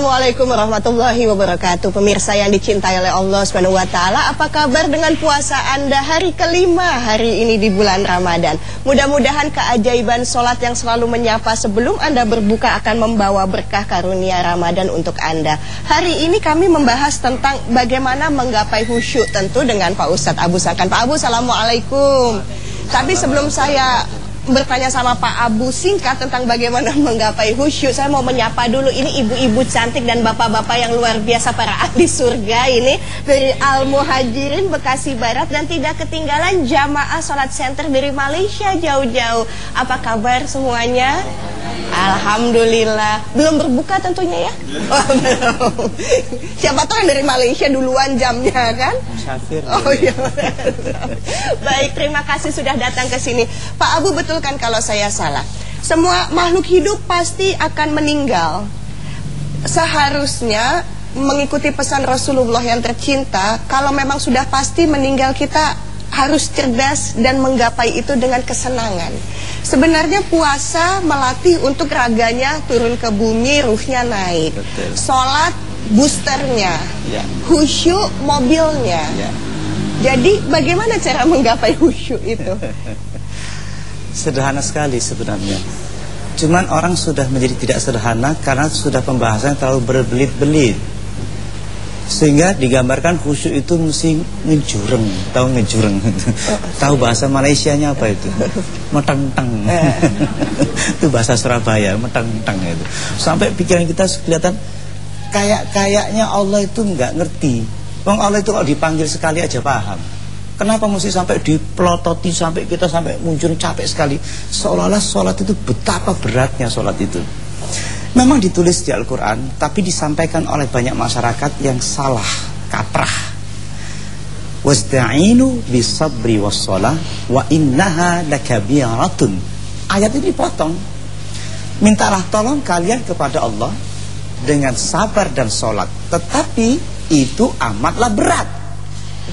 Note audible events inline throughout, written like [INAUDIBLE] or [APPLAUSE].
Assalamualaikum warahmatullahi wabarakatuh Pemirsa yang dicintai oleh Allah taala, apa kabar dengan puasa Anda hari kelima hari ini di bulan Ramadan? Mudah-mudahan keajaiban solat yang selalu menyapa sebelum Anda berbuka akan membawa berkah karunia Ramadan untuk Anda. Hari ini kami membahas tentang bagaimana menggapai khusyuk tentu dengan Pak Ustadz Abu Sakan. Pak Abu, Assalamualaikum. Tapi sebelum saya bertanya sama Pak Abu singkat tentang bagaimana [LAUGHS] menggapai khusyuk. Saya mau menyapa dulu ini ibu-ibu cantik dan bapak-bapak yang luar biasa para ahli surga ini dari Al Muhajirin Bekasi Barat dan tidak ketinggalan jamaah sholat center dari Malaysia jauh-jauh. Apa kabar semuanya? Alhamdulillah. Belum berbuka tentunya ya? Oh, belum. Siapa tahu yang dari Malaysia duluan jamnya kan? Musafir. Oh iya. [LAUGHS] Baik, terima kasih sudah datang ke sini. Pak Abu betul kan kalau saya salah? Semua makhluk hidup pasti akan meninggal. Seharusnya mengikuti pesan Rasulullah yang tercinta, kalau memang sudah pasti meninggal kita harus cerdas dan menggapai itu dengan kesenangan. Sebenarnya puasa melatih untuk raganya turun ke bumi, ruhnya naik. Betul. Sholat boosternya, Ya. khusyuk mobilnya. Ya. Jadi bagaimana cara menggapai khusyuk itu? [LAUGHS] Sederhana sekali sebenarnya. Cuman orang sudah menjadi tidak sederhana karena sudah pembahasan terlalu berbelit-belit. Sehingga digambarkan khusyuk itu mesti ngejureng, tahu ngejureng. tahu bahasa Malaysianya apa itu? Meteng-teng. [LAUGHS] itu bahasa Surabaya, meteng-teng itu. Sampai pikiran kita kelihatan kayak-kayaknya Allah itu nggak ngerti. Wong Allah itu kalau dipanggil sekali aja paham. Kenapa mesti sampai dipelototi sampai kita sampai muncul capek sekali? Seolah-olah sholat itu betapa beratnya sholat itu. Memang ditulis di Al-Quran, tapi disampaikan oleh banyak masyarakat yang salah, kaprah. Wasda'inu bisabri wassalah wa innaha lakabiratun. Ayat ini dipotong. Mintalah tolong kalian kepada Allah dengan sabar dan sholat. Tetapi itu amatlah berat.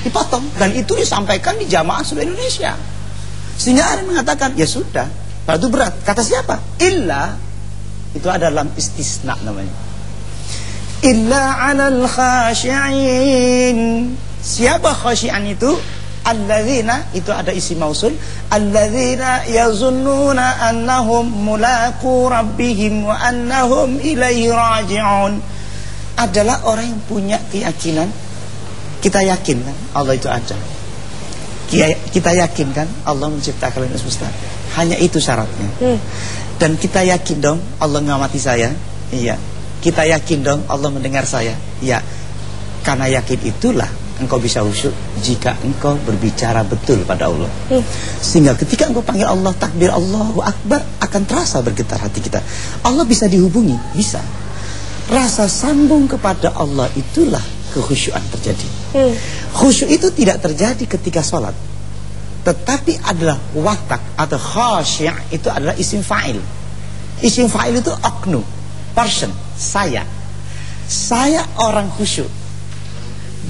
Dipotong. Dan itu disampaikan di jamaah seluruh Indonesia. Sehingga ada yang mengatakan, ya sudah. Kalau itu berat. Kata siapa? Illa. Itu ada dalam istisna namanya. Illa alal khashi'in. Siapa khashi'an itu? Alladzina itu ada isi mausul alladzina yazunnuna annahum mulaku rabbihim wa annahum ilaihi raji'un adalah orang yang punya keyakinan kita yakin kan Allah itu ada. Kita yakin kan Allah menciptakan alam semesta. Hanya itu syaratnya. Hmm. dan kita yakin dong Allah ngamati saya. Iya. Kita yakin dong Allah mendengar saya. Iya. Karena yakin itulah engkau bisa khusyuk jika engkau berbicara betul pada Allah. Hmm. sehingga ketika engkau panggil Allah takbir Allahu Akbar akan terasa bergetar hati kita. Allah bisa dihubungi? Bisa. Rasa sambung kepada Allah itulah kekhusyuan terjadi Hmm. Khusyuk itu tidak terjadi ketika sholat. Tetapi adalah watak atau khasyi' itu adalah isim fa'il. Isim fa'il itu oknu, person, saya. Saya orang khusyuk.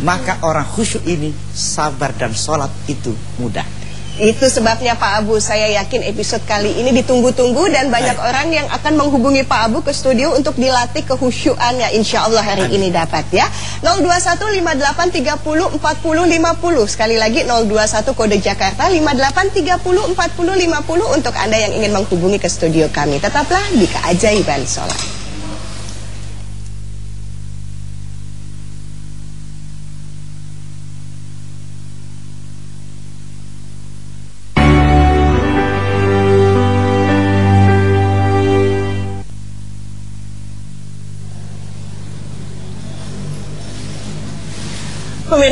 Maka orang khusyuk ini sabar dan sholat itu mudah Itu sebabnya Pak Abu saya yakin episode kali ini ditunggu-tunggu dan banyak Baik. orang yang akan menghubungi Pak Abu ke studio untuk dilatih kehusyuannya. Insya Allah hari Amin. ini dapat ya. 02158304050 sekali lagi 021 kode Jakarta 58304050 untuk Anda yang ingin menghubungi ke studio kami. Tetaplah di keajaiban sholat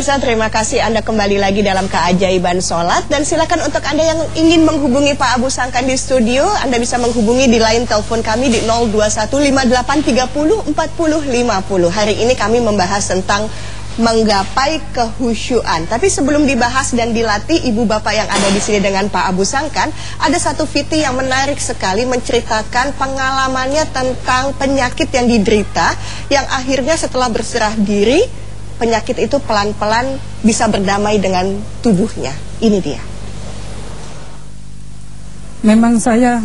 Pemirsa terima kasih Anda kembali lagi dalam keajaiban sholat. Dan silakan untuk Anda yang ingin menghubungi Pak Abu Sangkan di studio Anda bisa menghubungi di line telepon kami di 02158304050 Hari ini kami membahas tentang menggapai kehusyuan. Tapi sebelum dibahas dan dilatih Ibu Bapak yang ada di sini dengan Pak Abu Sangkan Ada satu fiti yang menarik sekali menceritakan pengalamannya tentang penyakit yang diderita Yang akhirnya setelah berserah diri penyakit itu pelan-pelan bisa berdamai dengan tubuhnya. Ini dia. Memang saya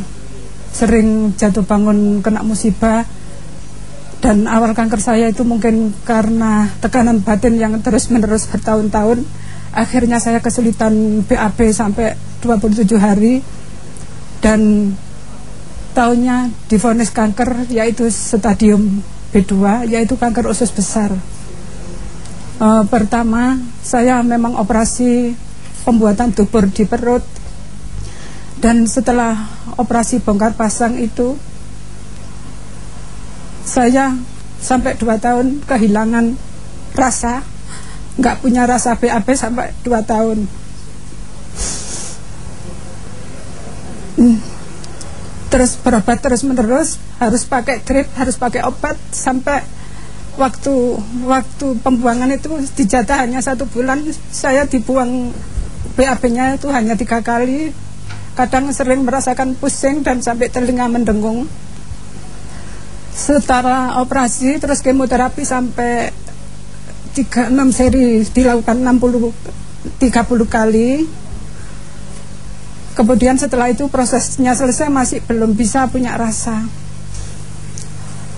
sering jatuh bangun kena musibah dan awal kanker saya itu mungkin karena tekanan batin yang terus-menerus bertahun-tahun akhirnya saya kesulitan BAB sampai 27 hari dan tahunnya difonis kanker yaitu stadium B2 yaitu kanker usus besar e, pertama saya memang operasi pembuatan dubur di perut. Dan setelah operasi bongkar pasang itu saya sampai dua tahun kehilangan rasa. Nggak punya rasa BAB sampai dua tahun. Hmm. terus berobat terus menerus harus pakai drip harus pakai obat sampai waktu waktu pembuangan itu dijatah hanya satu bulan. Saya dibuang BAB-nya itu hanya tiga kali. Kadang sering merasakan pusing dan sampai telinga mendengung setara operasi terus kemoterapi sampai 36 seri dilakukan 60 30 kali. Kemudian setelah itu prosesnya selesai masih belum bisa punya rasa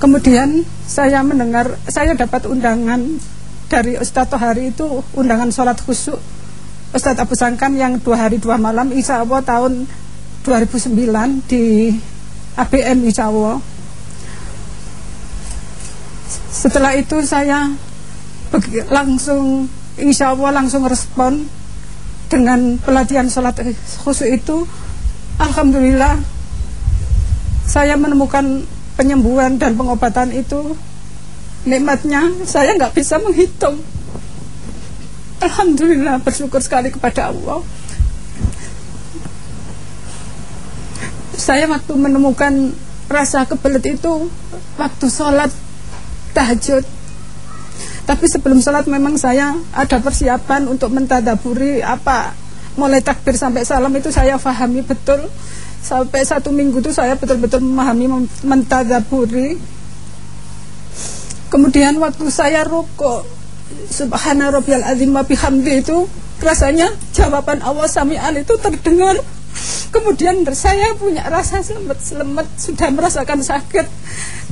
kemudian saya mendengar saya dapat undangan dari Ustadz Tohari itu undangan sholat khusyuk. Ustadz Abu Sangkan yang dua hari dua malam insya Allah tahun 2009 di ABM insya Allah. Setelah itu saya langsung insya Allah langsung respon dengan pelatihan sholat khusus itu. Alhamdulillah saya menemukan penyembuhan dan pengobatan itu nikmatnya saya nggak bisa menghitung. Alhamdulillah bersyukur sekali kepada Allah. Saya waktu menemukan rasa kebelet itu waktu sholat tahajud. Tapi sebelum sholat memang saya ada persiapan untuk mentadaburi apa. Mulai takbir sampai salam itu saya fahami betul sampai satu minggu itu saya betul-betul memahami mentadaburi. Kemudian waktu saya rukuk subhana rabbiyal azim wa bihamdi itu rasanya jawaban Allah sami'an itu terdengar. Kemudian saya punya rasa selemet-selemet sudah merasakan sakit.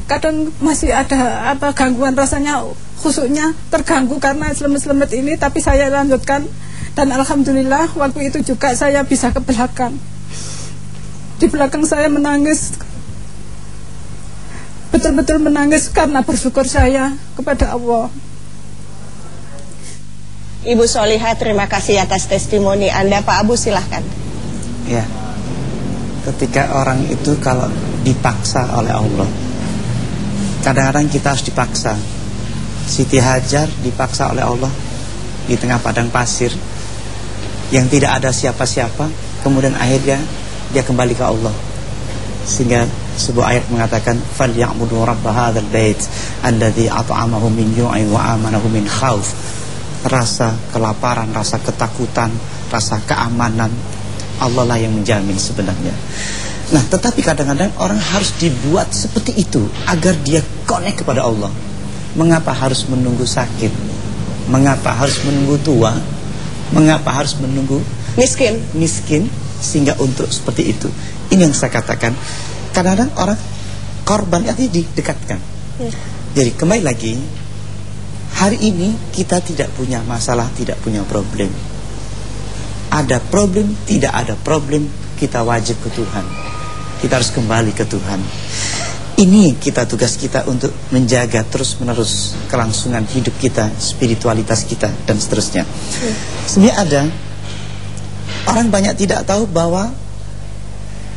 Kadang masih ada apa gangguan rasanya khususnya terganggu karena selemet-selemet ini tapi saya lanjutkan. Dan alhamdulillah waktu itu juga saya bisa ke belakang di belakang saya menangis. Betul-betul menangis karena bersyukur saya kepada Allah. Ibu Solihah terima kasih atas testimoni Anda. Pak Abu silahkan Ya. Ketika orang itu kalau dipaksa oleh Allah Kadang-kadang kita harus dipaksa. Siti Hajar dipaksa oleh Allah Di tengah padang pasir. Yang tidak ada siapa-siapa Kemudian akhirnya dia kembali ke Allah. Sehingga sebuah ayat mengatakan falyabudu rabb hadzal bait allazi at'amahum min ju'in wa amanahum min khauf rasa kelaparan rasa ketakutan rasa keamanan Allah lah yang menjamin sebenarnya. Nah tetapi kadang-kadang orang harus dibuat seperti itu agar dia connect kepada Allah. Mengapa harus menunggu sakit? Mengapa harus menunggu tua? Mengapa harus menunggu miskin. miskin? Sehingga untuk seperti itu Ini yang saya katakan Kadang-kadang orang korban itu didekatkan ya. Jadi kembali lagi Hari ini kita tidak punya masalah Tidak punya problem Ada problem Tidak ada problem Kita wajib ke Tuhan kita harus kembali ke Tuhan. Ini kita tugas kita untuk menjaga terus-menerus kelangsungan hidup kita, spiritualitas kita dan seterusnya. Sebenarnya ada orang banyak tidak tahu bahwa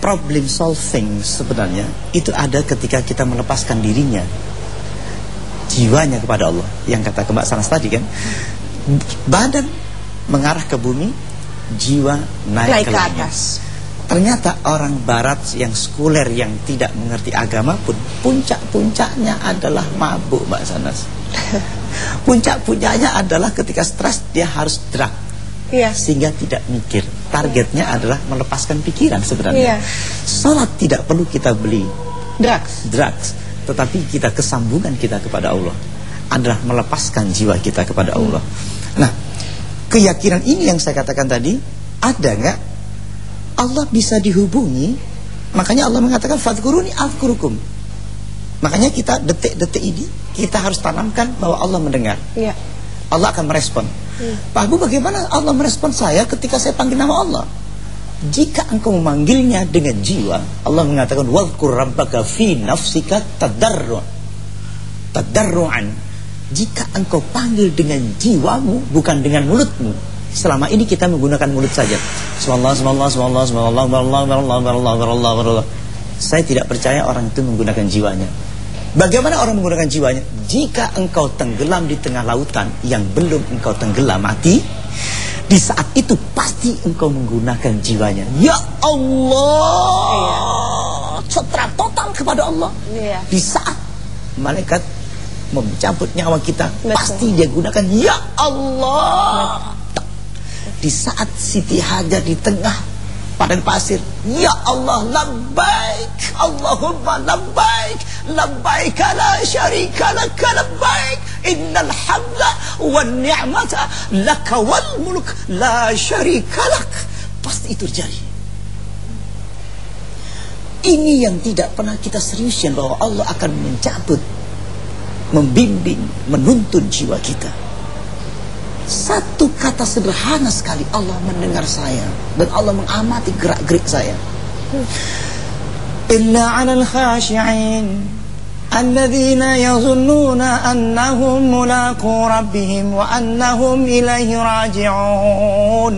problem solving sebenarnya itu ada ketika kita melepaskan dirinya jiwanya kepada Allah yang kata Mbak Sanas tadi kan badan mengarah ke bumi jiwa naik, naik ke, ke atas Ternyata orang barat yang sekuler yang tidak mengerti agama pun puncak-puncaknya adalah mabuk Mbak Sanas. [LAUGHS] Puncak-puncaknya adalah ketika stres dia harus drug. Iya. Sehingga tidak mikir. Targetnya adalah melepaskan pikiran sebenarnya. Iya. Salat tidak perlu kita beli drugs. Drugs, tetapi kita kesambungan kita kepada Allah adalah melepaskan jiwa kita kepada Allah. Hmm. Nah, keyakinan ini yang saya katakan tadi ada nggak Allah bisa dihubungi Makanya Allah mengatakan Fadkuruni afkurukum Makanya kita detik-detik ini kita harus tanamkan bahwa Allah mendengar. Iya. Allah akan merespon. Pak Abu bagaimana Allah merespon saya ketika saya panggil nama Allah? Jika engkau memanggilnya dengan jiwa, Allah mengatakan wadhkur rabbaka fi nafsika tadarru tadarruan. Jika engkau panggil dengan jiwamu bukan dengan mulutmu. Selama ini kita menggunakan mulut saja. Subhanallah, subhanallah, subhanallah, subhanallah, subhanallah, subhanallah, subhanallah, subhanallah. Saya tidak percaya orang itu menggunakan jiwanya. Bagaimana orang menggunakan jiwanya? Jika engkau tenggelam di tengah lautan yang belum engkau tenggelam mati, di saat itu pasti engkau menggunakan jiwanya. Ya Allah, citra total kepada Allah. Iya. Di saat malaikat mencabut nyawa kita, Betul. pasti dia gunakan Ya Allah. Di saat Siti Hajar di tengah padang pasir, Ya Allah, labbaik, Allahumma labbaik, labbaik la syarika laka labbaik, innal hamda wan ni'mata laka wal mulk la syarika lak. Pasti itu terjadi. Ini yang tidak pernah kita seriuskan bahwa Allah akan mencabut, membimbing, menuntun jiwa kita. Satu kata sederhana sekali Allah mendengar saya dan Allah mengamati gerak-gerik saya. Illa 'alal khashi'in alladzina yazunnuna annahum mulaqu rabbihim wa annahum ilaihi raji'un.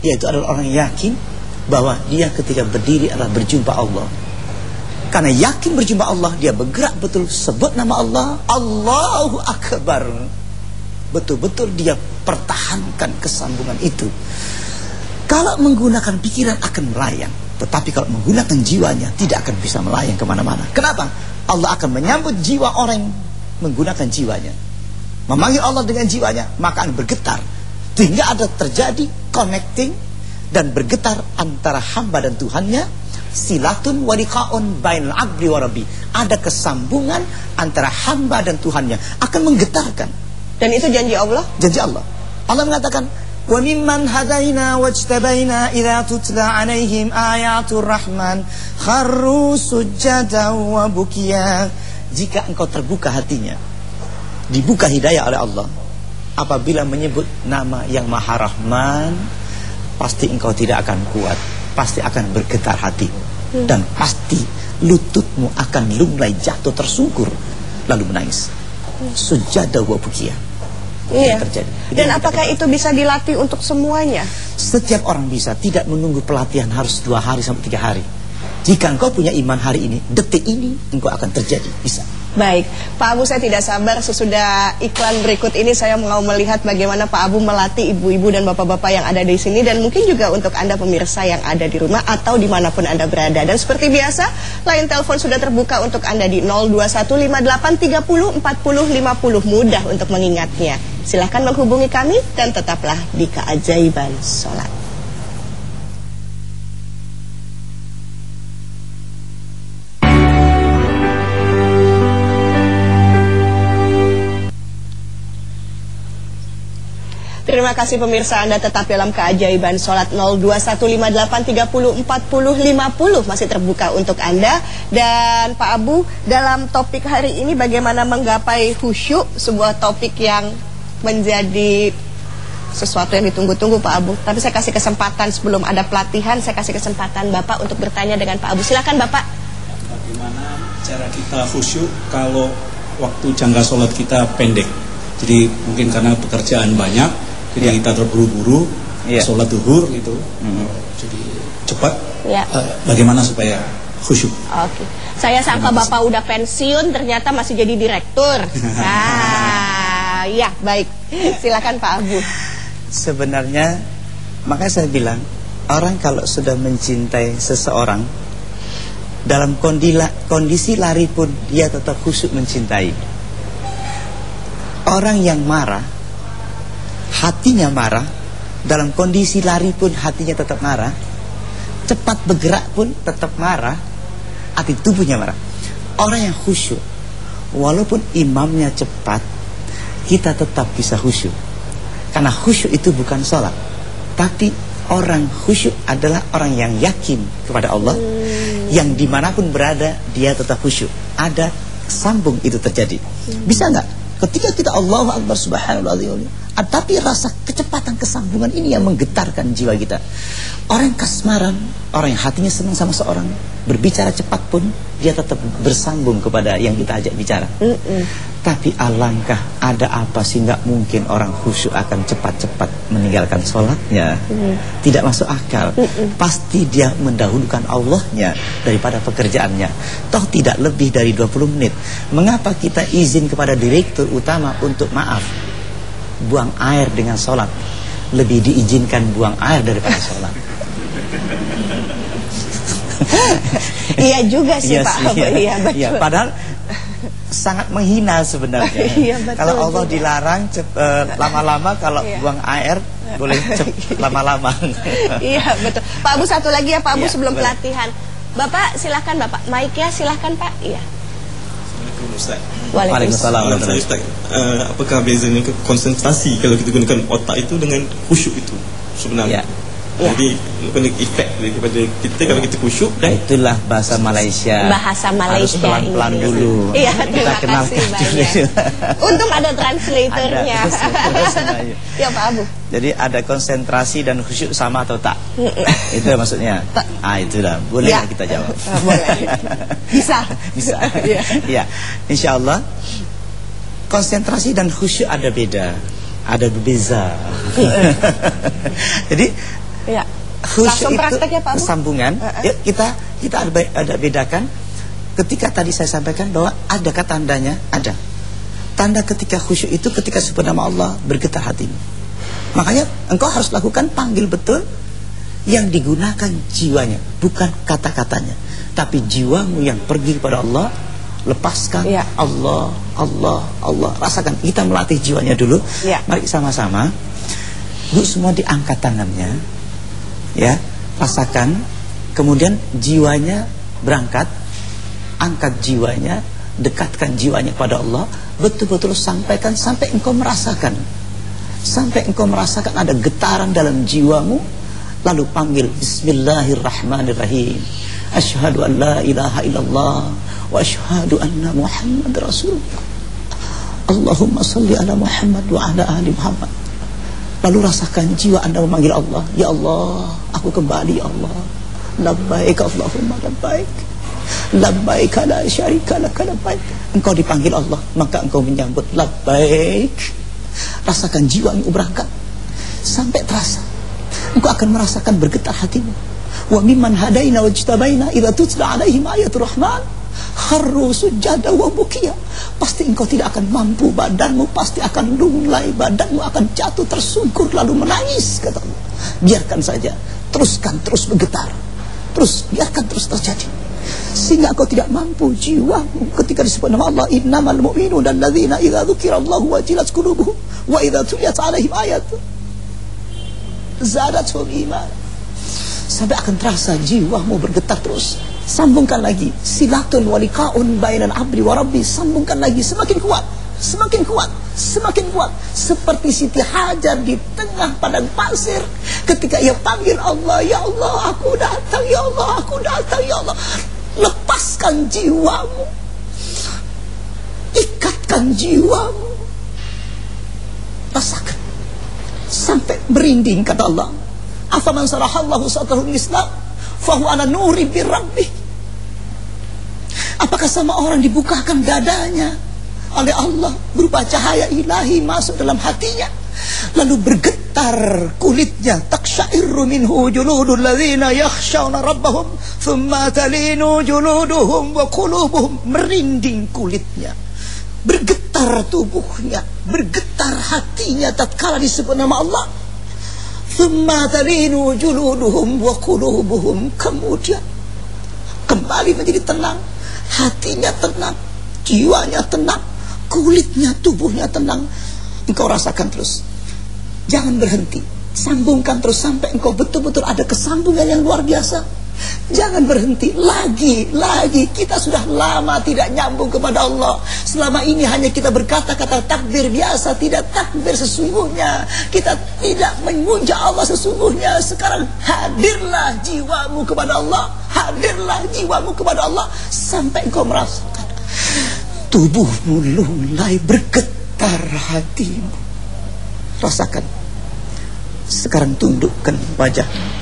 Yaitu adalah orang yakin bahwa dia ketika berdiri adalah berjumpa Allah. Karena yakin berjumpa Allah, dia bergerak betul sebut nama Allah, Allahu Akbar betul-betul dia pertahankan kesambungan itu. Kalau menggunakan pikiran akan melayang, tetapi kalau menggunakan jiwanya tidak akan bisa melayang ke mana-mana. Kenapa? Allah akan menyambut jiwa orang menggunakan jiwanya. Memanggil Allah dengan jiwanya, maka akan bergetar. Sehingga ada terjadi connecting dan bergetar antara hamba dan Tuhannya. Silatun waliqaun bainal abdi wa rabbi. Ada kesambungan antara hamba dan Tuhannya. Akan menggetarkan. Dan itu janji Allah. janji Allah. Allah mengatakan, "Wa mimman hadaina wajtabaina idza tutla 'alaihim ayatul rahman kharru sujada wa bukiya." Jika engkau terbuka hatinya, dibuka hidayah oleh Allah, apabila menyebut nama yang Maha Rahman, pasti engkau tidak akan kuat, pasti akan bergetar hati dan pasti lututmu akan lunglai jatuh tersungkur lalu menangis. Sujada wa bukiya. Iya. Yang terjadi. Dan yang apakah itu bisa dilatih untuk semuanya? Setiap orang bisa tidak menunggu pelatihan harus dua hari sampai tiga hari. Jika engkau punya iman hari ini, detik ini engkau akan terjadi bisa. Baik, Pak Abu saya tidak sabar sesudah iklan berikut ini saya mau melihat bagaimana Pak Abu melatih ibu-ibu dan bapak-bapak yang ada di sini dan mungkin juga untuk Anda pemirsa yang ada di rumah atau di mana pun Anda berada. Dan seperti biasa, line telepon sudah terbuka untuk Anda di 02158304050 mudah untuk mengingatnya. Silahkan menghubungi kami dan tetaplah di keajaiban sholat. Terima kasih pemirsa Anda tetap dalam keajaiban sholat 02158304050 masih terbuka untuk Anda dan Pak Abu dalam topik hari ini bagaimana menggapai khusyuk sebuah topik yang menjadi sesuatu yang ditunggu-tunggu Pak Abu. Tapi saya kasih kesempatan sebelum ada pelatihan saya kasih kesempatan Bapak untuk bertanya dengan Pak Abu. Silakan Bapak. Bagaimana cara kita khusyuk kalau waktu jangka sholat kita pendek? Jadi mungkin karena pekerjaan banyak, jadi kita terburu-buru Iya. sholat duhur gitu, jadi cepat. Ya. Eh, bagaimana supaya khusyuk? Oke. Saya sangka Bapak udah pensiun, ternyata masih jadi direktur. [LAUGHS] Ah, ya baik. Silakan Pak Abu. Sebenarnya makanya saya bilang orang kalau sudah mencintai seseorang dalam kondila, kondisi lari pun dia tetap khusyuk mencintai. Orang yang marah hatinya marah dalam kondisi lari pun hatinya tetap marah. Cepat bergerak pun tetap marah. Hati tubuhnya marah. Orang yang khusyuk walaupun imamnya cepat kita tetap bisa khusyuk. Karena khusyuk itu bukan sholat Tapi orang khusyuk adalah orang yang yakin kepada Allah Yang di mana pun berada dia tetap khusyuk. Ada sambung itu terjadi. Bisa nggak? Ketika kita Allahu Akbar Subhanallah tapi rasa kecepatan kesambungan ini yang menggetarkan jiwa kita. Orang kasmaran, orang yang hatinya senang sama seorang, berbicara cepat pun dia tetap bersambung kepada yang kita ajak bicara. Mm -mm. Tapi alangkah ada apa sih nggak mungkin orang khusyuk akan cepat-cepat meninggalkan sholatnya? Mm. Tidak masuk akal. Mm -mm. Pasti dia mendahulukan Allahnya daripada pekerjaannya. Toh tidak lebih dari 20 menit. Mengapa kita izin kepada direktur utama untuk maaf? buang air dengan sholat lebih diizinkan buang air daripada sholat [LAUGHS] iya juga sih iya Pak iya, iya, padahal sangat menghina sebenarnya [LAUGHS] iya, betul kalau Allah juga. dilarang eh, [LAUGHS] lama-lama uh, kalau iya. buang air boleh [LAUGHS] lama-lama iya betul Pak Abu satu lagi ya Pak Abu Iya, sebelum boleh. pelatihan Bapak silahkan Bapak mic-nya silahkan Pak iya Ustaz. Waalaikumsalam. Ustaz, uh, apakah bezanya konsentrasi kalau kita gunakan otak itu dengan khusyuk itu sebenarnya? Ya. Jadi kena efek daripada kita kalau kita khusyuk Nah, dan itulah bahasa Malaysia. bahasa Harus Malaysia pelan-pelan Inggris. dulu. Iya, kita terima kenalkan kasih dulu. banyak. Untung ada translatornya. Ya Pak Abu. Jadi ada konsentrasi dan khusyuk sama atau tak? itu maksudnya. Tak. Ah itulah. Boleh Ya. kita jawab? Ah, [LAUGHS] boleh. Bisa. Bisa. Iya. ya. Insya Allah konsentrasi dan khusyuk ada beda, ada berbeza. [LAUGHS] Jadi Ya. khusyuk Langsung praktek ya, Pak sambungan. Uh-uh. Ya, kita kita ada, ada bedakan. Ketika tadi saya sampaikan bahwa adakah tandanya? Ada. Tanda ketika khusyuk itu ketika sebut nama Allah bergetar hatimu. Makanya engkau harus lakukan panggil betul yang digunakan jiwanya, bukan kata-katanya, tapi jiwamu yang pergi kepada Allah. Lepaskan Ya. Allah, Allah, Allah. Rasakan kita melatih jiwanya dulu. Ya. Mari sama-sama. Bu semua diangkat tangannya. Ya, rasakan. Kemudian jiwanya berangkat. Angkat jiwanya, dekatkan jiwanya kepada Allah. Betul-betul sampaikan sampai engkau merasakan. Sampai engkau merasakan ada getaran dalam jiwamu Lalu panggil Bismillahirrahmanirrahim Ashhadu an la ilaha illallah Wa ashhadu anna Muhammad Rasulullah Allahumma salli ala Muhammad wa ala ali Muhammad Lalu rasakan jiwa anda memanggil Allah. Ya Allah, aku kembali ya Allah. Labbaik Allahumma labbaik. Labbaik la syarika laka labbaik. Engkau dipanggil Allah Maka engkau menyambut Labbaik. Rasakan jiwamu berangkat Sampai terasa. Engkau akan merasakan bergetar hatimu. Wa mimman hadaina wajtabaina Idza tutla alaihim ayatul rahman Kharru sujada wa bukia. Pasti engkau tidak akan mampu Badanmu pasti akan lunglai Badanmu akan jatuh tersungkur Lalu menangis kata Allah. Biarkan saja Teruskan terus bergetar. Terus biarkan terus terjadi. Sehingga engkau tidak mampu jiwamu ketika disebut nama Allah innamal mu'minun alladzina idza dzukirallahu wajilat qulubuhum wa idza tuliyat alaihim ayat. Zadatuhum iman. Sampai akan terasa jiwamu bergetar terus sambungkan lagi silatun walikaun bainan abdi wa rabbi. Sambungkan lagi semakin kuat semakin kuat semakin kuat. Seperti Siti Hajar di tengah padang pasir ketika ia panggil Allah ya Allah aku datang ya Allah aku datang ya Allah. Lepaskan jiwamu. Ikatkan jiwamu. Rasakan. Sampai merinding kata Allah. Afaman sarahallahu sadrahu islam fahuwa ala nuri birrabbih apakah sama orang dibukakan dadanya? Oleh Allah berupa cahaya ilahi masuk dalam hatinya. Lalu bergetar kulitnya. Taksyairu minhu juludul ladzina yakhshawna rabbahum thumma talinu juluduhum wa qulubuhum. Merinding kulitnya. Bergetar tubuhnya. Bergetar hatinya tatkala disebut nama Allah. Thumma talinu juluduhum wa qulubuhum. Kemudian kembali menjadi tenang hatinya tenang jiwanya tenang kulitnya tubuhnya tenang. Engkau rasakan terus. Jangan berhenti. Sambungkan terus sampai engkau betul-betul ada kesambungan yang luar biasa Jangan berhenti lagi, lagi. Kita sudah lama tidak nyambung kepada Allah. Selama ini hanya kita berkata-kata takbir biasa, tidak takbir sesungguhnya. Kita tidak memuja Allah sesungguhnya. Sekarang hadirlah jiwamu kepada Allah. Hadirlah jiwamu kepada Allah sampai kau merasakan tubuhmu mulai bergetar hatimu. Rasakan. Sekarang tundukkan wajahmu.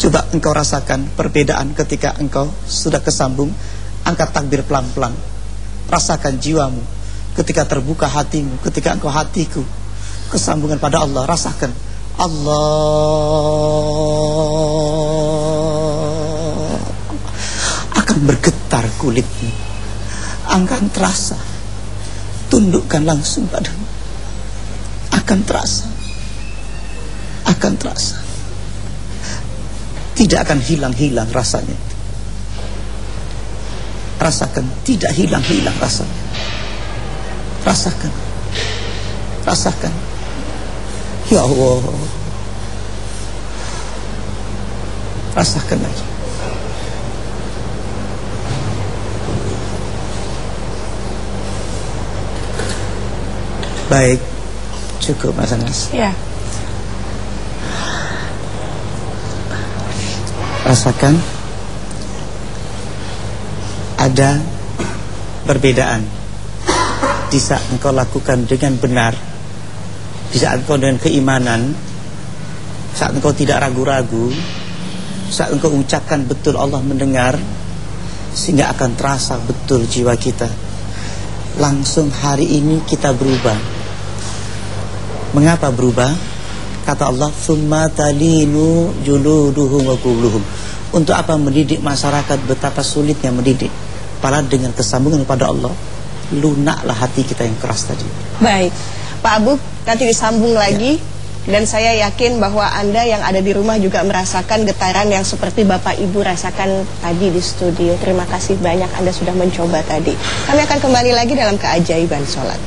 Coba engkau rasakan perbedaan ketika engkau sudah kesambung Angkat takbir pelan-pelan. Rasakan jiwamu Ketika terbuka hatimu Ketika engkau hatiku Kesambungan pada Allah. Rasakan. Allah Akan bergetar kulitmu. Akan terasa. Tundukkan langsung padamu. Akan terasa. Akan terasa tidak akan hilang-hilang rasanya. Rasakan, tidak hilang-hilang rasanya. Rasakan. Rasakan. Ya Allah. Rasakan lagi. Baik. Cukup Mas Anas. Ya. Rasakan ada perbedaan. Di saat engkau lakukan dengan benar. Di saat engkau dengan keimanan saat engkau tidak ragu-ragu saat engkau ucapkan betul Allah mendengar sehingga akan terasa betul jiwa kita. Langsung hari ini kita berubah. Mengapa berubah? Kata Allah summa talinu juluduhum wa quluhum untuk apa mendidik masyarakat betapa sulitnya mendidik? Padahal dengan kesambungan pada Allah Lunaklah hati kita yang keras tadi. Baik. Pak Abu nanti disambung lagi. Ya. Dan saya yakin bahwa Anda yang ada di rumah juga merasakan getaran yang seperti Bapak Ibu rasakan tadi di studio. Terima kasih banyak Anda sudah mencoba tadi. Kami akan kembali lagi dalam keajaiban sholat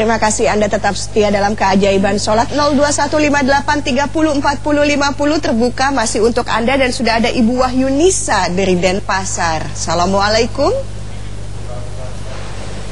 Terima kasih Anda tetap setia dalam keajaiban sholat 02158304050 terbuka masih untuk Anda dan sudah ada Ibu Wahyu Nisa dari Denpasar. Assalamualaikum.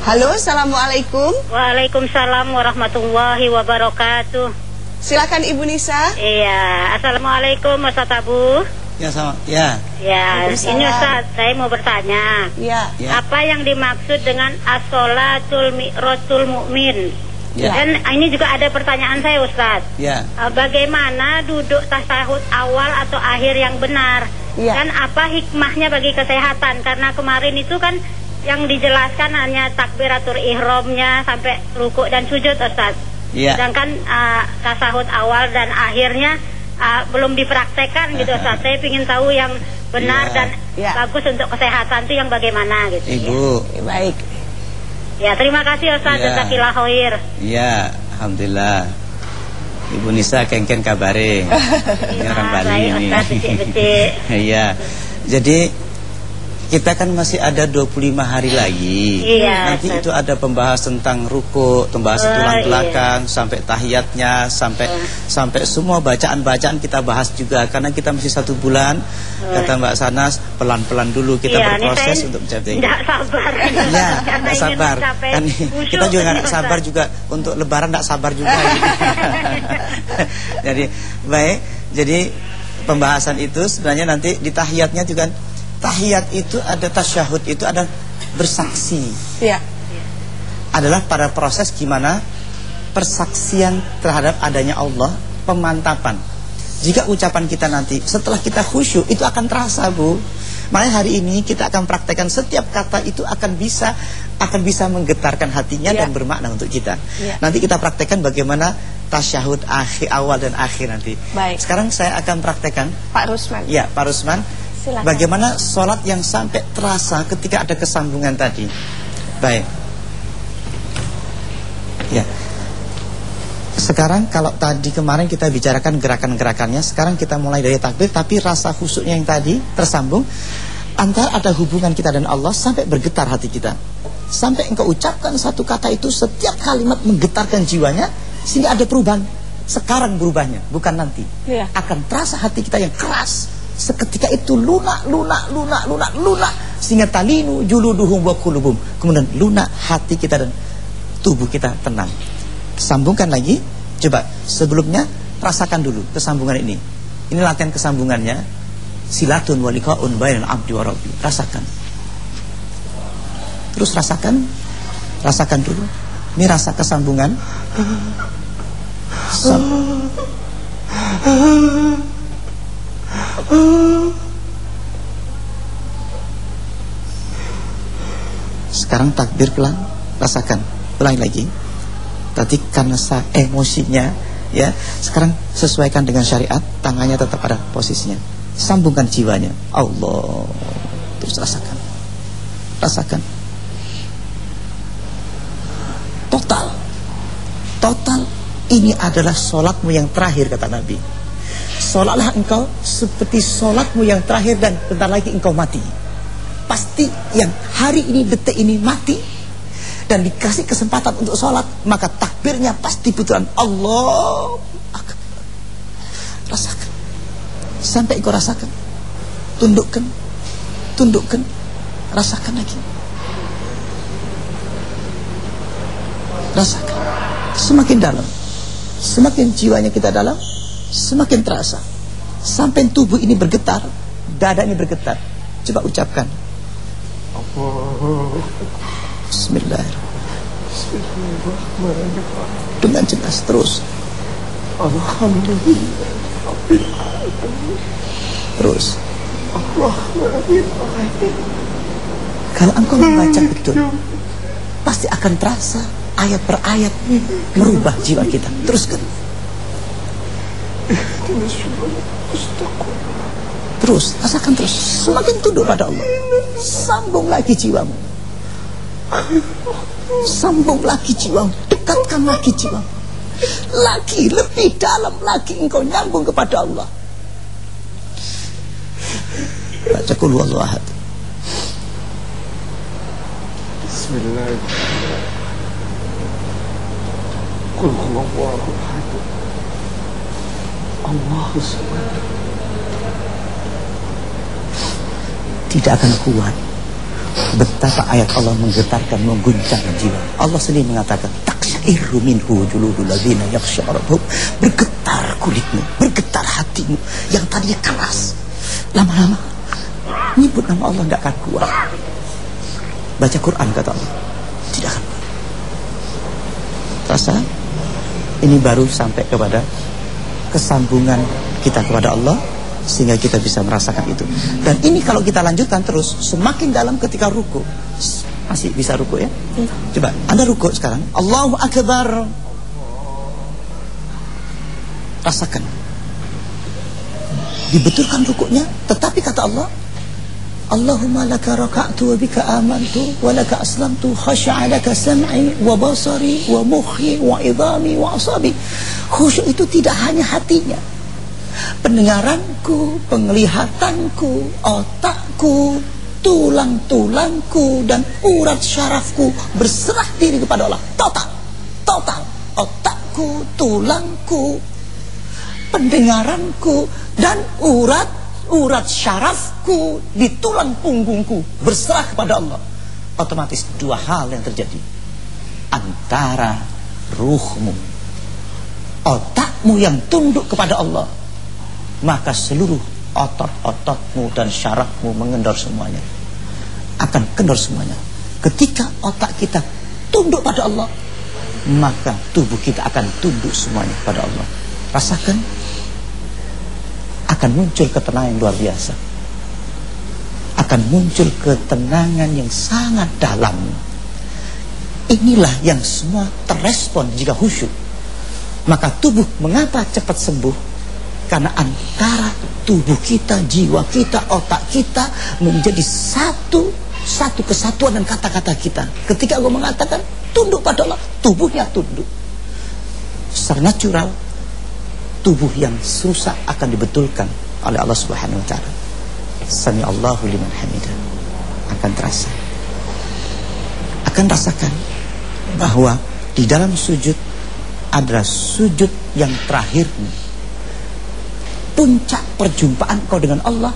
Halo, Assalamualaikum. Waalaikumsalam warahmatullahi wabarakatuh. Silakan Ibu Nisa. Iya, Assalamualaikum Ustaz Abu. Ya sama, ya. Ya, ini Ustaz, saya mau bertanya. Ya. ya. Apa yang dimaksud dengan as-sholatul mi'ratul mu'min? Ya. Dan ini juga ada pertanyaan saya Ustaz. Ya. Eh, bagaimana duduk tasahud awal atau akhir yang benar? Ya. Dan apa hikmahnya bagi kesehatan? Karena kemarin itu kan yang dijelaskan hanya takbiratul ihramnya sampai rukuk dan sujud Ustaz. Ya. Sedangkan uh, tasahud awal dan akhirnya uh, belum dipraktekkan gitu Ustaz. Saya ingin tahu yang benar ya. dan ya. bagus untuk kesehatan itu yang bagaimana gitu. Ibu. Ya. Baik. Ya, terima kasih Ustaz ya. Jazakillah khair. Ya, alhamdulillah. Ibu Nisa kengken kabare. [LAUGHS] Ini orang Bali baik, ini. [LAUGHS] Iya. Jadi kita kan masih ada 25 hari lagi. Iya, Nanti itu ada pembahasan tentang ruku, pembahasan Oh, tulang iya. belakang, sampai tahiyatnya, sampai sampai semua bacaan-bacaan kita bahas juga karena kita masih satu bulan. Kata Mbak Sanas, pelan-pelan dulu kita Iya, berproses untuk mencapai. Tidak sabar. [LAUGHS] [LAUGHS] Ya, nggak ingin sabar. Kan, kita juga Ustaz. sabar juga untuk Lebaran nggak sabar juga. gitu. [LAUGHS] jadi baik, jadi pembahasan itu sebenarnya nanti di tahiyatnya juga tahiyat itu ada tasyahud itu ada bersaksi Ya. adalah pada proses gimana persaksian terhadap adanya Allah pemantapan. Jika ucapan kita nanti setelah kita khusyuk itu akan terasa bu. Makanya hari ini kita akan praktekkan setiap kata itu akan bisa akan bisa menggetarkan hatinya Ya. dan bermakna untuk kita. Ya. Nanti kita praktekkan bagaimana tasyahud akhir awal dan akhir nanti. Baik. Sekarang saya akan praktekkan Pak Rusman. Ya, Pak Rusman. Silakan. Bagaimana sholat yang sampai terasa ketika ada kesambungan tadi? Baik. Ya. Sekarang kalau tadi kemarin kita bicarakan gerakan-gerakannya, sekarang kita mulai dari takbir, tapi rasa khusyuknya yang tadi tersambung. antara ada hubungan kita dan Allah sampai bergetar hati kita. Sampai engkau ucapkan satu kata itu setiap kalimat menggetarkan jiwanya sehingga ada perubahan. Sekarang berubahnya, bukan nanti. Iya. Akan terasa hati kita yang keras. Seketika itu lunak, lunak, lunak, lunak, lunak sehingga talinu juluduhum wa kulubum. Kemudian lunak hati kita dan tubuh kita tenang. Sambungkan lagi. Coba sebelumnya rasakan dulu kesambungan ini. Ini latihan kesambungannya. Silatun wa liqaun bainal abdi wa rabbi. Rasakan. Terus rasakan. Rasakan dulu. Ini rasa kesambungan. Sam Sekarang takbir pelan, rasakan. Ulangi lagi. Tadi karena sa emosinya, ya. Sekarang sesuaikan dengan syariat, tangannya tetap pada posisinya. Sambungkan jiwanya. Allah. Terus rasakan. Rasakan. Total. Total. Ini adalah sholatmu yang terakhir kata Nabi. Sholatlah engkau seperti sholatmu yang terakhir dan bentar lagi engkau mati. Pasti yang hari ini detik ini mati dan dikasih kesempatan untuk sholat maka takbirnya pasti putaran Allah rasakan. Sampai kau rasakan tundukkan tundukkan rasakan lagi. Rasakan. Semakin dalam semakin jiwanya kita dalam semakin terasa sampai tubuh ini bergetar dada ini bergetar coba ucapkan Bismillahirrahmanirrahim. Dengan jelas terus. Terus. Kalau engkau membaca betul, pasti akan terasa ayat per ayat merubah jiwa kita. Teruskan. Terus, rasakan terus. Semakin tunduk pada Allah. Sambung lagi jiwamu. Sambung lagi jiwamu. Dekatkan lagi jiwamu. Lagi, lebih dalam lagi engkau nyambung kepada Allah. Baca kul wallahu ahad. Bismillahirrahmanirrahim. Huwallahu ahad. Samad. tidak akan kuat betapa ayat Allah menggetarkan mengguncang jiwa. Allah sendiri mengatakan taksyiru minhu juludul ladzina yakhsharabhum bergetar kulitmu bergetar hatimu yang tadinya keras. Lama-lama nyebut nama Allah tidak akan kuat. Baca Quran kata Allah. Tidak akan kuat. Rasa ini baru sampai kepada kesambungan kita kepada Allah sehingga kita bisa merasakan itu. Dan ini kalau kita lanjutkan terus semakin dalam ketika ruku. Masih bisa ruku ya? Coba, Anda ruku sekarang. Allahu akbar. Rasakan. Dibetulkan rukunya, tetapi kata Allah, Allahumma laka raka'tu wa bika amantu wa laka aslamtu khasha'a laka sam'i wa basari wa mukhi wa idami wa asabi. Khusyuk itu tidak hanya hatinya, pendengaranku, penglihatanku, otakku, tulang-tulangku dan urat syarafku berserah diri kepada Allah. Total total. Otakku tulangku pendengaranku dan urat urat syarafku di tulang punggungku berserah kepada Allah. Otomatis dua hal yang terjadi. Antara ruhmu otakmu yang tunduk kepada Allah maka seluruh otot-ototmu dan syarafmu mengendor semuanya. Akan kendor semuanya. Ketika otak kita tunduk pada Allah maka tubuh kita akan tunduk semuanya pada Allah. Rasakan akan muncul ketenangan yang luar biasa akan muncul ketenangan yang sangat dalam inilah yang semua terrespon jika khusyuk maka tubuh mengapa cepat sembuh karena antara tubuh kita, jiwa kita, otak kita menjadi satu satu kesatuan dan kata-kata kita. Ketika Allah mengatakan tunduk pada Allah, tubuhnya tunduk. Secara natural, tubuh yang susah akan dibetulkan oleh Allah Subhanahu wa taala. Sami Allahu liman hamidah akan terasa. Akan rasakan bahwa di dalam sujud adalah sujud yang terakhir. Puncak perjumpaan kau dengan Allah,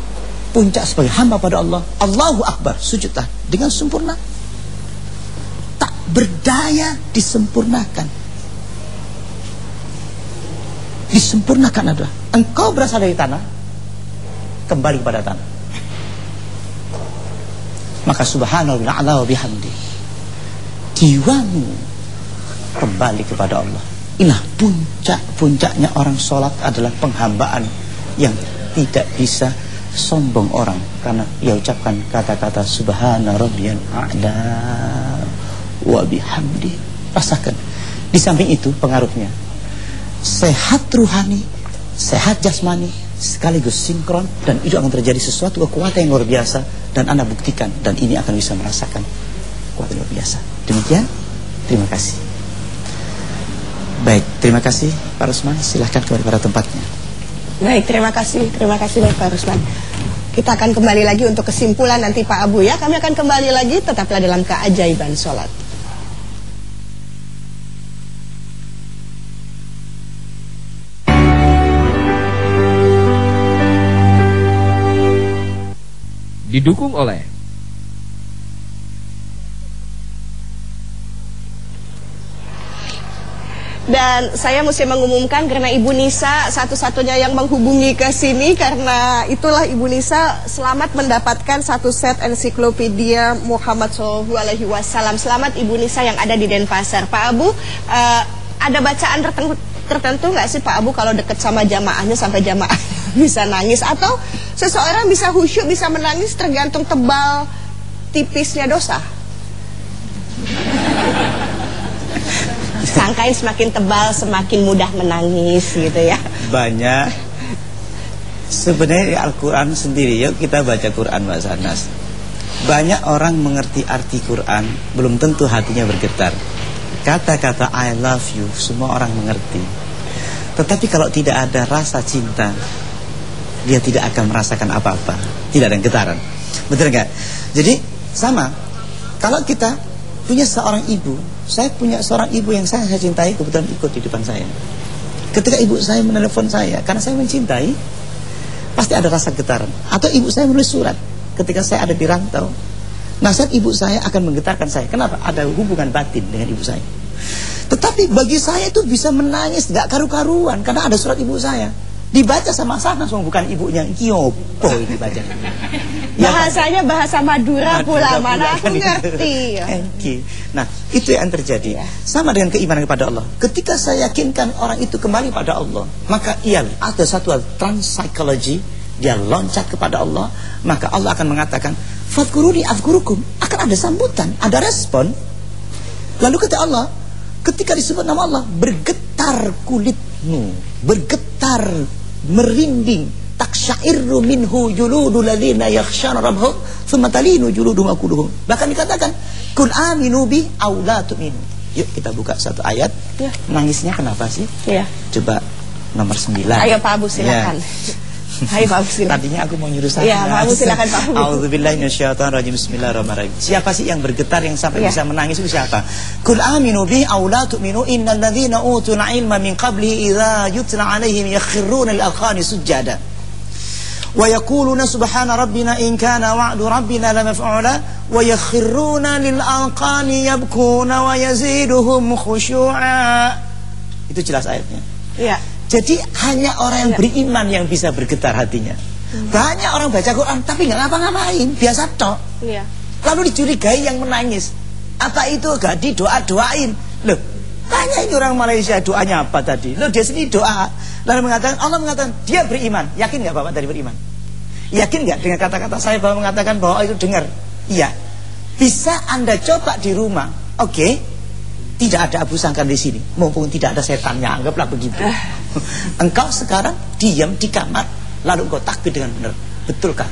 puncak sebagai hamba pada Allah. Allahu Akbar, sujudlah dengan sempurna. Tak berdaya disempurnakan. Disempurnakan adalah engkau berasal dari tanah, kembali kepada tanah. Maka subhanallah wa bihamdi. Jiwamu kembali kepada Allah. Inilah puncak-puncaknya orang sholat adalah penghambaan yang tidak bisa sombong orang karena ia ucapkan kata-kata subhana rabbiyal a'la wa bihamdi. Rasakan. Di samping itu pengaruhnya sehat ruhani, sehat jasmani, sekaligus sinkron dan itu akan terjadi sesuatu kekuatan yang luar biasa dan Anda buktikan dan ini akan bisa merasakan kekuatan luar biasa. Demikian, terima kasih. Baik, terima kasih Pak Rusman. Silahkan kembali pada tempatnya. Baik, terima kasih. Terima kasih Pak Rusman. Kita akan kembali lagi untuk kesimpulan nanti Pak Abu ya. Kami akan kembali lagi tetaplah dalam keajaiban sholat. Didukung oleh Dan saya mesti mengumumkan karena Ibu Nisa satu-satunya yang menghubungi ke sini karena itulah Ibu Nisa selamat mendapatkan satu set ensiklopedia Muhammad Shallallahu Alaihi Wasallam. Selamat Ibu Nisa yang ada di Denpasar. Pak Abu, uh, ada bacaan tertentu tertentu nggak sih Pak Abu kalau deket sama jamaahnya sampai jamaah bisa nangis atau seseorang bisa khusyuk bisa menangis tergantung tebal tipisnya dosa? Sangkain semakin tebal semakin mudah menangis gitu ya. Banyak. Sebenarnya Al-Quran sendiri, yuk kita baca Quran Mbak Sanas. Banyak orang mengerti arti Quran, belum tentu hatinya bergetar. Kata-kata I love you, semua orang mengerti. Tetapi kalau tidak ada rasa cinta, dia tidak akan merasakan apa-apa. Tidak ada getaran. Betul nggak? Jadi sama. Kalau kita punya seorang ibu, saya punya seorang ibu yang saya, saya cintai kebetulan ikut di depan saya. Ketika ibu saya menelepon saya karena saya mencintai, pasti ada rasa getaran. Atau ibu saya menulis surat ketika saya ada di rantau. Nasihat ibu saya akan menggetarkan saya. Kenapa? Ada hubungan batin dengan ibu saya. Tetapi bagi saya itu bisa menangis gak karu-karuan karena ada surat ibu saya dibaca sama sana langsung bukan ibunya. Kiopo [LAUGHS] dibaca. Ya, bahasanya bahasa Madura, Madura pula mana aku kan [LAUGHS] ngerti ya. nah itu yang terjadi. Ya. sama dengan keimanan kepada Allah. Ketika saya yakinkan orang itu kembali pada Allah maka ia ada satu trans psychology dia loncat kepada Allah maka Allah akan mengatakan fadkuruni afkurukum akan ada sambutan ada respon. Lalu kata Allah ketika disebut nama Allah bergetar kulitmu. Bergetar merinding. Taksyairu minhu juludul ladzina yakhshana rabbahum thumma talinu juluduhum aquluhum bahkan dikatakan kun aminu bi aw la tu'minu yuk kita buka satu ayat. Ya. nangisnya kenapa sih? Ya. coba nomor 9 ayo Pak Abu silakan. Ya. Hai Pak Abu. Tadinya aku mau nyuruh saya. Ya, Pak Abu silakan Pak Abu. Auzubillahi minasyaitonirrajim. Bismillahirrahmanirrahim. Siapa sih yang bergetar yang sampai ya. bisa menangis itu siapa? Kul aminu bi aw la tu'minu innal ladzina utul ilma min qablihi idza yutla alaihim yakhruna al-aqani sujada. Wa yaquluna subhana rabbina in kana wa'du rabbina lamaf'ula wa yakhruna lil aqani yabkuna wa yaziduhum khushu'a. Itu jelas ayatnya. Iya. Jadi hanya orang yang beriman yang bisa bergetar hatinya. Banyak orang baca Quran tapi nggak ngapa-ngapain, biasa tok. Iya. Lalu dicurigai yang menangis. Apa itu gak didoa-doain? Loh, tanya ini orang Malaysia doanya apa tadi? Loh, dia sendiri doa. Lalu mengatakan, Allah mengatakan dia beriman. Yakin nggak Bapak tadi beriman? Yakin nggak dengan kata-kata saya Bapak mengatakan bahwa itu dengar? Iya. Bisa Anda coba di rumah. Oke. Okay. Tidak ada abu sangkar di sini. Mumpung tidak ada setannya, anggaplah begitu. [LAUGHS] Engkau sekarang diam di kamar, lalu engkau takbir dengan benar. Betulkah?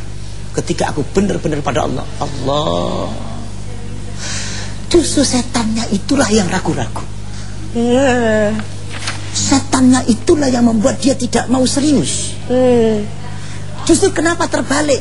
Ketika aku benar-benar pada Allah, Allah. Justru setannya itulah yang ragu-ragu. Yeah. Setannya itulah yang membuat dia tidak mau serius. Hmm. Justru kenapa terbalik?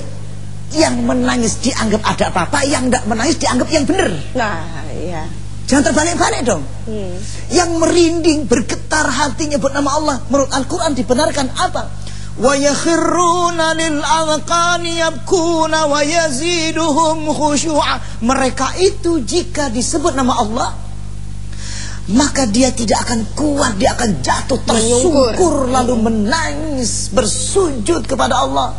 Yang menangis dianggap ada apa-apa, yang tidak menangis dianggap yang benar. Nah, iya. Jangan terbalik-balik dong. Hmm. Yang merinding, bergetar hatinya buat nama Allah. Menurut Al-Quran dibenarkan apa? Wa yakhirruna lil azqani yabkuna wa yaziduhum khusyu'a. Mereka itu jika disebut nama Allah, maka dia tidak akan kuat, dia akan jatuh tersungkur lalu menangis, bersujud kepada Allah.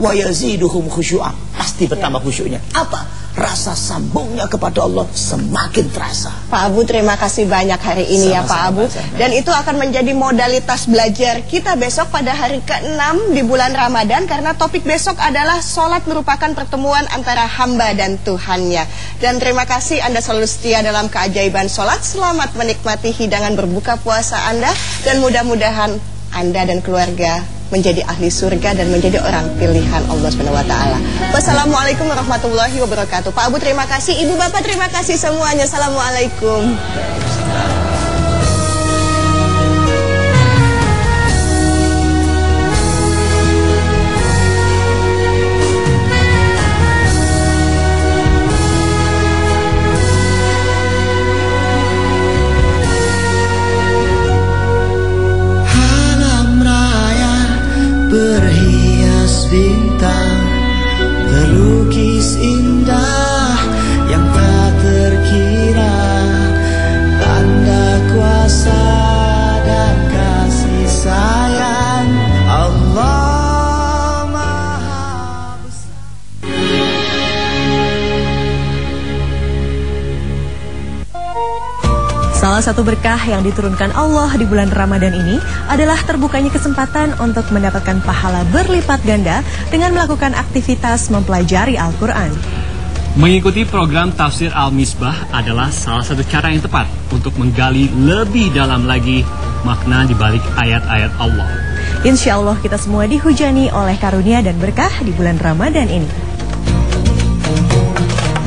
Wa yaziduhum khusyu'a. Pasti bertambah khusyuknya. Apa? Rasa sambungnya kepada Allah semakin terasa. Pak Abu terima kasih banyak hari ini ya Pak Abu Zahra. Dan itu akan menjadi modalitas belajar kita besok pada hari ke-6 di bulan Ramadan Karena topik besok adalah sholat merupakan pertemuan antara hamba dan Tuhannya Dan terima kasih Anda selalu setia dalam keajaiban sholat Selamat menikmati hidangan berbuka puasa Anda Dan mudah-mudahan Anda dan keluarga menjadi ahli surga dan menjadi orang pilihan Allah taala. Wassalamualaikum warahmatullahi wabarakatuh. Pak Abu terima kasih, Ibu Bapak terima kasih semuanya. Assalamualaikum. Satu berkah yang diturunkan Allah di bulan Ramadan ini adalah terbukanya kesempatan untuk mendapatkan pahala berlipat ganda dengan melakukan aktivitas mempelajari Al-Quran. Mengikuti program Tafsir Al-Misbah adalah salah satu cara yang tepat untuk menggali lebih dalam lagi makna di balik ayat-ayat Allah. Insya Allah kita semua dihujani oleh karunia dan berkah di bulan Ramadan ini.